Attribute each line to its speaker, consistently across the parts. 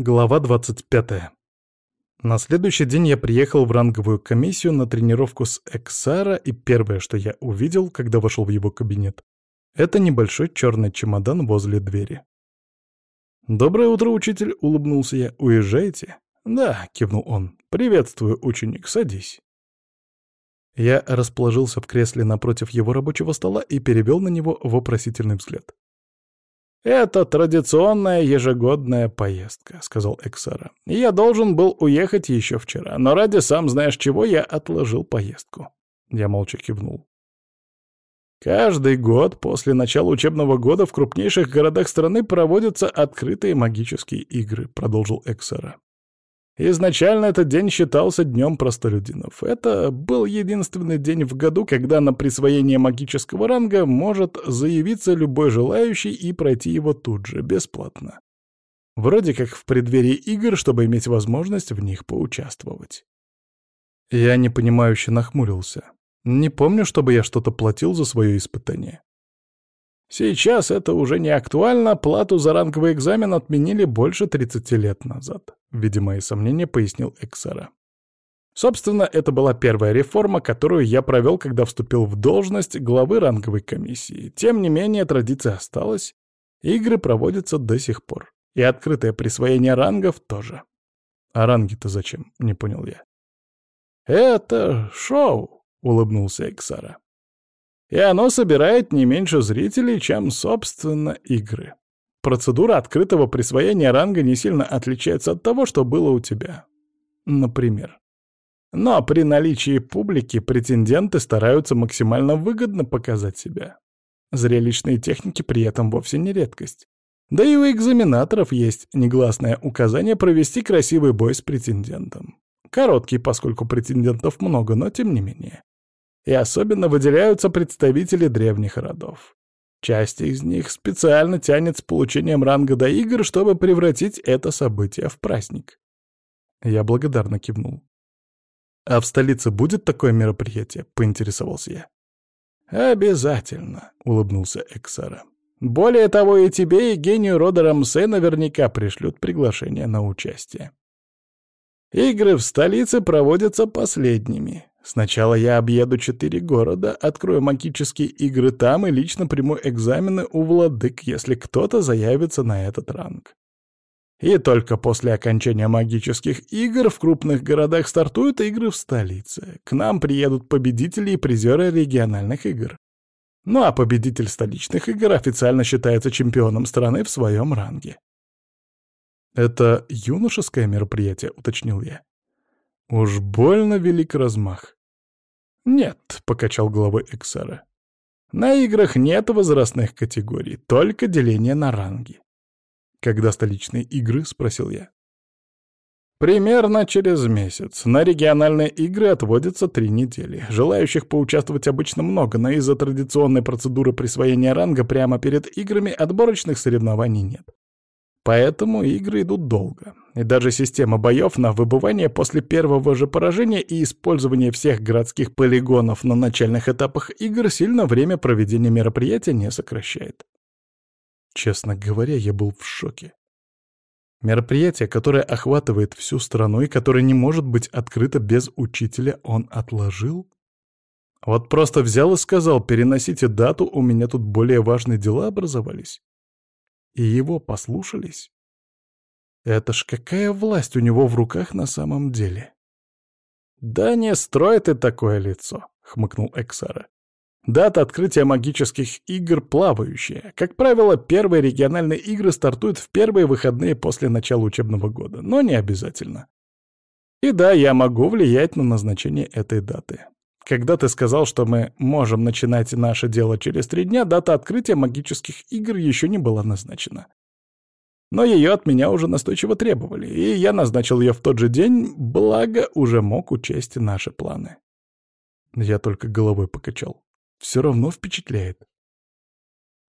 Speaker 1: Глава 25. На следующий день я приехал в ранговую комиссию на тренировку с Эксара, и первое, что я увидел, когда вошел в его кабинет, это небольшой черный чемодан возле двери. «Доброе утро, учитель!» — улыбнулся я. «Уезжаете?» «Да», — кивнул он. «Приветствую, ученик, садись». Я расположился в кресле напротив его рабочего стола и перевел на него вопросительный взгляд. «Это традиционная ежегодная поездка», — сказал Эксара. «Я должен был уехать еще вчера, но ради сам знаешь чего я отложил поездку». Я молча кивнул. Каждый год после начала учебного года в крупнейших городах страны проводятся открытые магические игры, продолжил Эксара. Изначально этот день считался днем простолюдинов. Это был единственный день в году, когда на присвоение магического ранга может заявиться любой желающий и пройти его тут же, бесплатно. Вроде как в преддверии игр, чтобы иметь возможность в них поучаствовать. Я непонимающе нахмурился. Не помню, чтобы я что-то платил за свое испытание. Сейчас это уже не актуально, плату за ранговый экзамен отменили больше 30 лет назад. Видимо, и сомнения пояснил Эксара. Собственно, это была первая реформа, которую я провел, когда вступил в должность главы ранговой комиссии. Тем не менее, традиция осталась, игры проводятся до сих пор. И открытое присвоение рангов тоже. А ранги-то зачем? Не понял я. «Это шоу», — улыбнулся Эксара и оно собирает не меньше зрителей, чем, собственно, игры. Процедура открытого присвоения ранга не сильно отличается от того, что было у тебя. Например. Но при наличии публики претенденты стараются максимально выгодно показать себя. Зрелищные техники при этом вовсе не редкость. Да и у экзаменаторов есть негласное указание провести красивый бой с претендентом. Короткий, поскольку претендентов много, но тем не менее и особенно выделяются представители древних родов. Часть из них специально тянет с получением ранга до игр, чтобы превратить это событие в праздник. Я благодарно кивнул. «А в столице будет такое мероприятие?» — поинтересовался я. «Обязательно», — улыбнулся Эксара. «Более того, и тебе, и гению рода Рамсе наверняка пришлют приглашение на участие. Игры в столице проводятся последними. Сначала я объеду четыре города, открою магические игры там и лично приму экзамены у владык, если кто-то заявится на этот ранг. И только после окончания магических игр в крупных городах стартуют игры в столице. К нам приедут победители и призеры региональных игр. Ну а победитель столичных игр официально считается чемпионом страны в своем ранге. «Это юношеское мероприятие», — уточнил я. «Уж больно велик размах. «Нет», — покачал головой Эксара. «На играх нет возрастных категорий, только деление на ранги». «Когда столичные игры?» — спросил я. Примерно через месяц. На региональные игры отводятся три недели. Желающих поучаствовать обычно много, но из-за традиционной процедуры присвоения ранга прямо перед играми отборочных соревнований нет. Поэтому игры идут долго. И даже система боев на выбывание после первого же поражения и использование всех городских полигонов на начальных этапах игр сильно время проведения мероприятия не сокращает. Честно говоря, я был в шоке. Мероприятие, которое охватывает всю страну и которое не может быть открыто без учителя, он отложил? Вот просто взял и сказал, переносите дату, у меня тут более важные дела образовались и его послушались? Это ж какая власть у него в руках на самом деле? «Да не строй ты такое лицо», — хмыкнул Эксара. Дата открытия магических игр плавающая. Как правило, первые региональные игры стартуют в первые выходные после начала учебного года, но не обязательно. И да, я могу влиять на назначение этой даты. Когда ты сказал, что мы можем начинать наше дело через три дня, дата открытия магических игр еще не была назначена. Но ее от меня уже настойчиво требовали, и я назначил ее в тот же день, благо уже мог учесть наши планы. Я только головой покачал. Все равно впечатляет.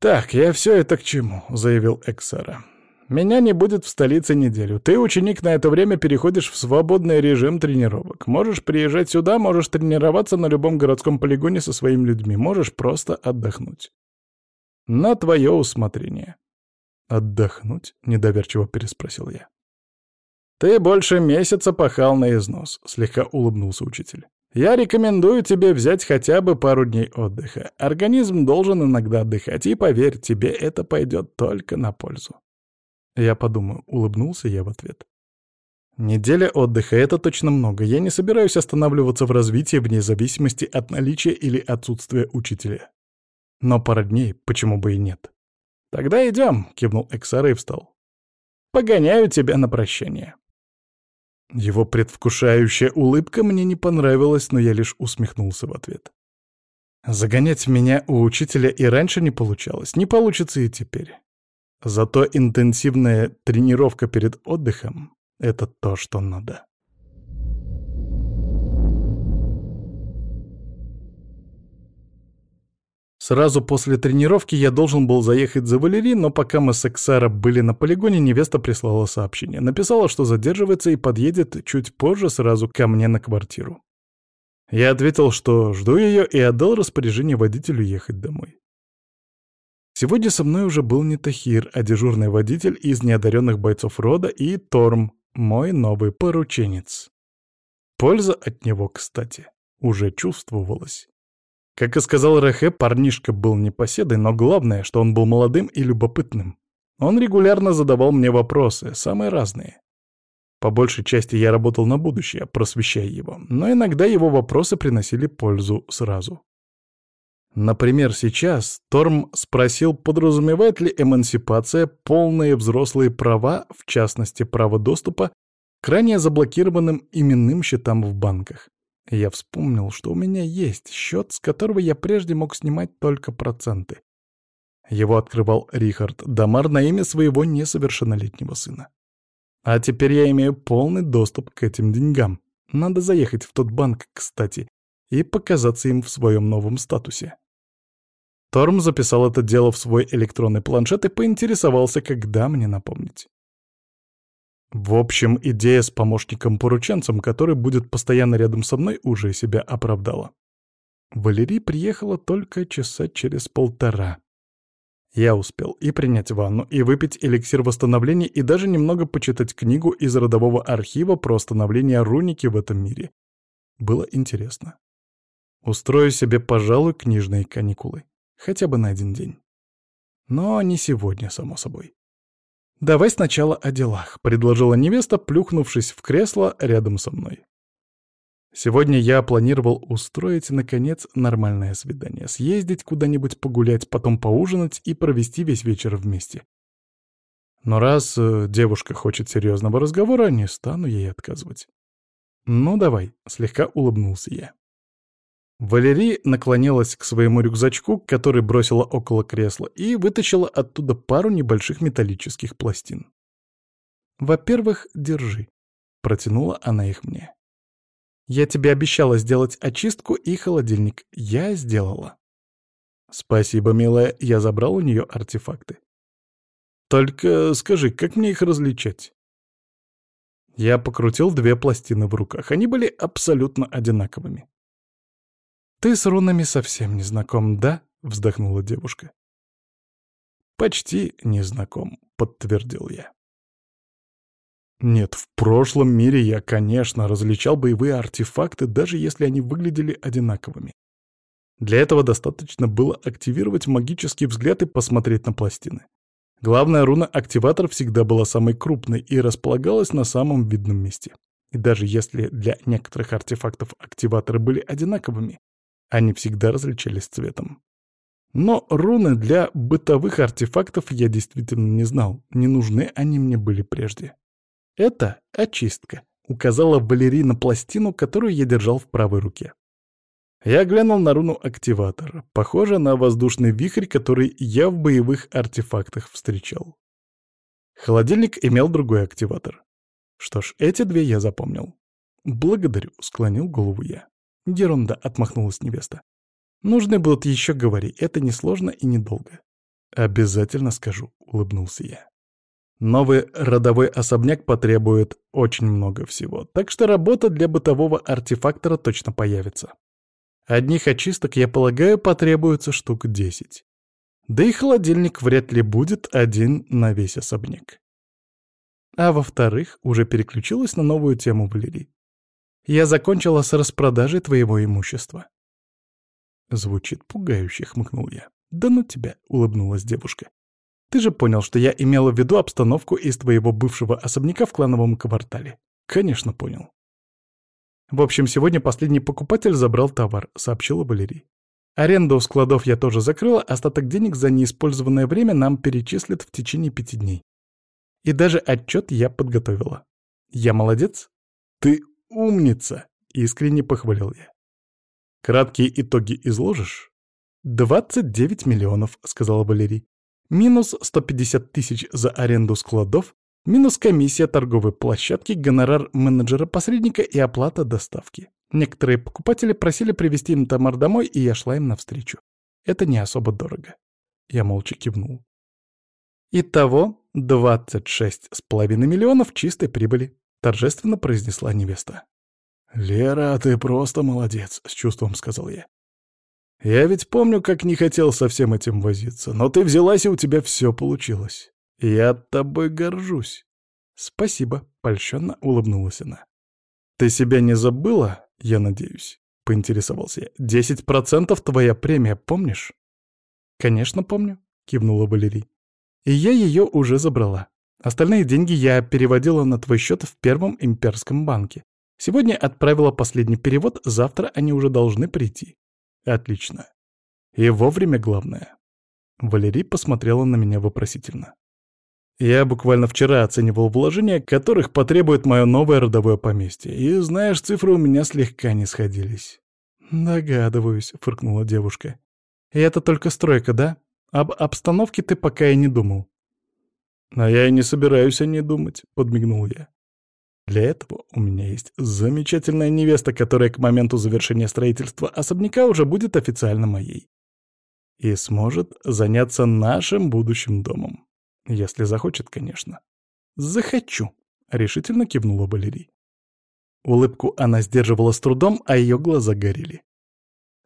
Speaker 1: «Так, я все это к чему?» — заявил Эксара. Меня не будет в столице неделю. Ты, ученик, на это время переходишь в свободный режим тренировок. Можешь приезжать сюда, можешь тренироваться на любом городском полигоне со своими людьми, можешь просто отдохнуть. На твое усмотрение. «Отдохнуть?» — недоверчиво переспросил я. «Ты больше месяца пахал на износ», — слегка улыбнулся учитель. «Я рекомендую тебе взять хотя бы пару дней отдыха. Организм должен иногда отдыхать, и поверь, тебе это пойдет только на пользу». Я подумаю, улыбнулся я в ответ. Неделя отдыха — это точно много. Я не собираюсь останавливаться в развитии вне зависимости от наличия или отсутствия учителя. Но пара дней, почему бы и нет? «Тогда идем», — кивнул Эксара и встал. «Погоняю тебя на прощание». Его предвкушающая улыбка мне не понравилась, но я лишь усмехнулся в ответ. Загонять меня у учителя и раньше не получалось, не получится и теперь. Зато интенсивная тренировка перед отдыхом — это то, что надо. Сразу после тренировки я должен был заехать за Валери, но пока мы с Эксара были на полигоне, невеста прислала сообщение. Написала, что задерживается и подъедет чуть позже сразу ко мне на квартиру. Я ответил, что жду ее и отдал распоряжение водителю ехать домой. Сегодня со мной уже был не Тахир, а дежурный водитель из неодаренных бойцов рода и Торм, мой новый порученец. Польза от него, кстати, уже чувствовалась. Как и сказал Рехе, парнишка был непоседой, но главное, что он был молодым и любопытным. Он регулярно задавал мне вопросы, самые разные. По большей части я работал на будущее, просвещая его, но иногда его вопросы приносили пользу сразу. Например, сейчас Торм спросил, подразумевает ли эмансипация полные взрослые права, в частности, право доступа к ранее заблокированным именным счетам в банках. Я вспомнил, что у меня есть счет, с которого я прежде мог снимать только проценты. Его открывал Рихард Дамар на имя своего несовершеннолетнего сына. А теперь я имею полный доступ к этим деньгам. Надо заехать в тот банк, кстати, и показаться им в своем новом статусе. Торм записал это дело в свой электронный планшет и поинтересовался, когда мне напомнить. В общем, идея с помощником-порученцем, который будет постоянно рядом со мной, уже себя оправдала. Валерий приехала только часа через полтора. Я успел и принять ванну, и выпить эликсир восстановления, и даже немного почитать книгу из родового архива про становление руники в этом мире. Было интересно. Устрою себе, пожалуй, книжные каникулы. Хотя бы на один день. Но не сегодня, само собой. «Давай сначала о делах», — предложила невеста, плюхнувшись в кресло рядом со мной. Сегодня я планировал устроить, наконец, нормальное свидание, съездить куда-нибудь погулять, потом поужинать и провести весь вечер вместе. Но раз э, девушка хочет серьезного разговора, не стану ей отказывать. «Ну, давай», — слегка улыбнулся я. Валерий наклонилась к своему рюкзачку, который бросила около кресла, и вытащила оттуда пару небольших металлических пластин. «Во-первых, держи», — протянула она их мне. «Я тебе обещала сделать очистку и холодильник. Я сделала». «Спасибо, милая, я забрал у нее артефакты». «Только скажи, как мне их различать?» Я покрутил две пластины в руках. Они были абсолютно одинаковыми. «Ты с рунами совсем не знаком, да?» — вздохнула девушка. «Почти не знаком», — подтвердил я. Нет, в прошлом мире я, конечно, различал боевые артефакты, даже если они выглядели одинаковыми. Для этого достаточно было активировать магический взгляд и посмотреть на пластины. Главная руна-активатор всегда была самой крупной и располагалась на самом видном месте. И даже если для некоторых артефактов активаторы были одинаковыми, они всегда различались цветом. Но руны для бытовых артефактов я действительно не знал, не нужны они мне были прежде. Это очистка, указала Валерий пластину, которую я держал в правой руке. Я глянул на руну активатора, похоже на воздушный вихрь, который я в боевых артефактах встречал. Холодильник имел другой активатор. Что ж, эти две я запомнил. «Благодарю», — склонил голову я. «Ерунда», — отмахнулась невеста. «Нужны будут еще говори, это несложно и недолго». «Обязательно скажу», — улыбнулся я. Новый родовой особняк потребует очень много всего, так что работа для бытового артефактора точно появится. Одних очисток, я полагаю, потребуется штук десять. Да и холодильник вряд ли будет один на весь особняк. А во-вторых, уже переключилась на новую тему Валерий. Я закончила с распродажей твоего имущества. Звучит пугающе, хмыкнул я. Да ну тебя, улыбнулась девушка. Ты же понял, что я имела в виду обстановку из твоего бывшего особняка в клановом квартале. Конечно, понял. В общем, сегодня последний покупатель забрал товар, сообщила Валерий. Аренду складов я тоже закрыла, остаток денег за неиспользованное время нам перечислят в течение пяти дней. И даже отчет я подготовила. Я молодец? Ты умница, искренне похвалил я. Краткие итоги изложишь? «Двадцать девять миллионов», — сказала Валерий. «Минус сто пятьдесят тысяч за аренду складов, минус комиссия торговой площадки, гонорар менеджера-посредника и оплата доставки. Некоторые покупатели просили привезти им товар домой, и я шла им навстречу. Это не особо дорого. Я молча кивнул. Итого двадцать шесть с половиной миллионов чистой прибыли, торжественно произнесла невеста. «Лера, ты просто молодец», — с чувством сказал я. «Я ведь помню, как не хотел со всем этим возиться, но ты взялась, и у тебя все получилось. Я тобой горжусь». «Спасибо», — польщенно улыбнулась она. «Ты себя не забыла?» я надеюсь?» — поинтересовался я. «Десять процентов твоя премия, помнишь?» «Конечно помню», — кивнула Валерий. «И я ее уже забрала. Остальные деньги я переводила на твой счет в Первом имперском банке. Сегодня отправила последний перевод, завтра они уже должны прийти». «Отлично. И вовремя главное». Валерий посмотрела на меня вопросительно. Я буквально вчера оценивал вложения, которых потребует мое новое родовое поместье, и, знаешь, цифры у меня слегка не сходились. «Догадываюсь», — фыркнула девушка. «И это только стройка, да? Об обстановке ты пока и не думал». «А я и не собираюсь о ней думать», — подмигнул я. «Для этого у меня есть замечательная невеста, которая к моменту завершения строительства особняка уже будет официально моей. И сможет заняться нашим будущим домом. Если захочет, конечно. «Захочу», — решительно кивнула Валерий. Улыбку она сдерживала с трудом, а ее глаза горели.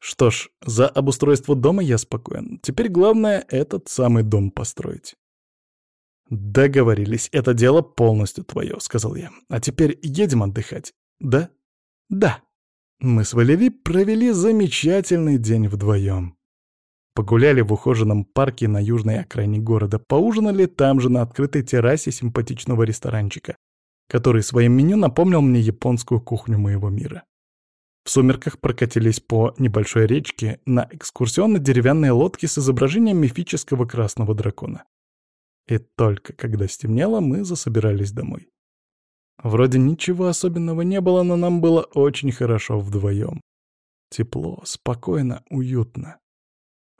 Speaker 1: Что ж, за обустройство дома я спокоен. Теперь главное — этот самый дом построить. «Договорились, это дело полностью твое», — сказал я. «А теперь едем отдыхать, да?» «Да». Мы с Валерией провели замечательный день вдвоем. Погуляли в ухоженном парке на южной окраине города, поужинали там же на открытой террасе симпатичного ресторанчика, который своим меню напомнил мне японскую кухню моего мира. В сумерках прокатились по небольшой речке на экскурсионно-деревянной лодке с изображением мифического красного дракона. И только когда стемнело, мы засобирались домой. Вроде ничего особенного не было, но нам было очень хорошо вдвоем. Тепло, спокойно, уютно.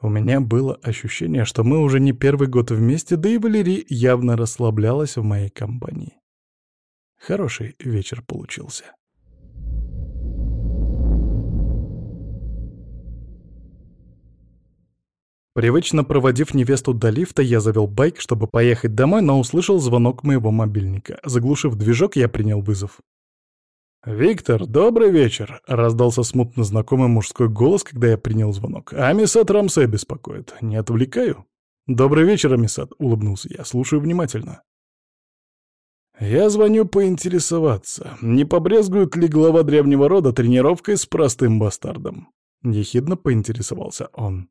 Speaker 1: У меня было ощущение, что мы уже не первый год вместе, да и Валерий явно расслаблялась в моей компании. Хороший вечер получился. Привычно проводив невесту до лифта, я завел байк, чтобы поехать домой, но услышал звонок моего мобильника. Заглушив движок, я принял вызов. «Виктор, добрый вечер!» — раздался смутно знакомый мужской голос, когда я принял звонок. «Амисат Рамсе беспокоит. Не отвлекаю?» «Добрый вечер, Амисат!» — улыбнулся я. «Слушаю внимательно». «Я звоню поинтересоваться, не побрезгует ли глава древнего рода тренировкой с простым бастардом?» Ехидно поинтересовался он.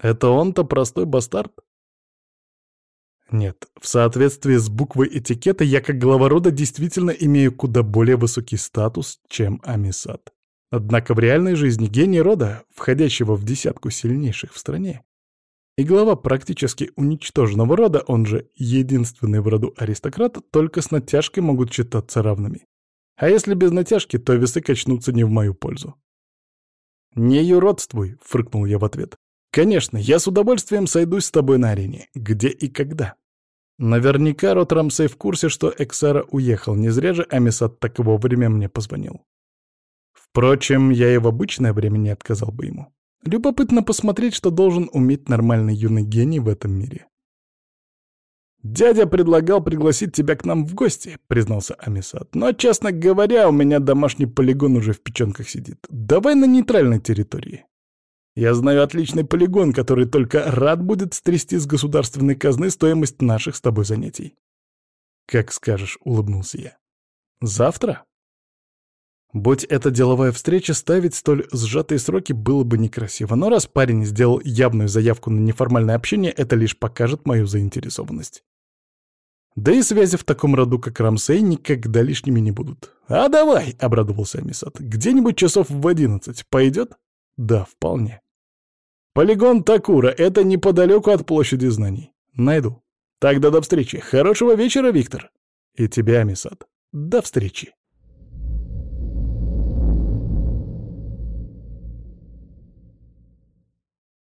Speaker 1: «Это он-то простой бастард?» Нет, в соответствии с буквой этикета я как глава рода действительно имею куда более высокий статус, чем Амисад. Однако в реальной жизни гений рода, входящего в десятку сильнейших в стране, и глава практически уничтоженного рода, он же единственный в роду аристократ, только с натяжкой могут считаться равными. А если без натяжки, то весы качнутся не в мою пользу. «Не юродствуй», — фыркнул я в ответ. Конечно, я с удовольствием сойдусь с тобой на арене. Где и когда? Наверняка Рот Рамсей в курсе, что Эксара уехал. Не зря же Амисат так вовремя мне позвонил. Впрочем, я и в обычное время не отказал бы ему. Любопытно посмотреть, что должен уметь нормальный юный гений в этом мире. «Дядя предлагал пригласить тебя к нам в гости», — признался Амисат. «Но, честно говоря, у меня домашний полигон уже в печенках сидит. Давай на нейтральной территории». Я знаю отличный полигон, который только рад будет стрясти с государственной казны стоимость наших с тобой занятий. «Как скажешь», — улыбнулся я. «Завтра?» Будь это деловая встреча, ставить столь сжатые сроки было бы некрасиво, но раз парень сделал явную заявку на неформальное общение, это лишь покажет мою заинтересованность. Да и связи в таком роду, как Рамсей, никогда лишними не будут. «А давай!» — обрадовался Амисат. «Где-нибудь часов в одиннадцать. Пойдет?» «Да, вполне». «Полигон Такура — это неподалеку от площади знаний. Найду. Тогда до встречи. Хорошего вечера, Виктор!» «И тебя, Амисат. До встречи!»